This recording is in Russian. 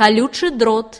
колючий дрот.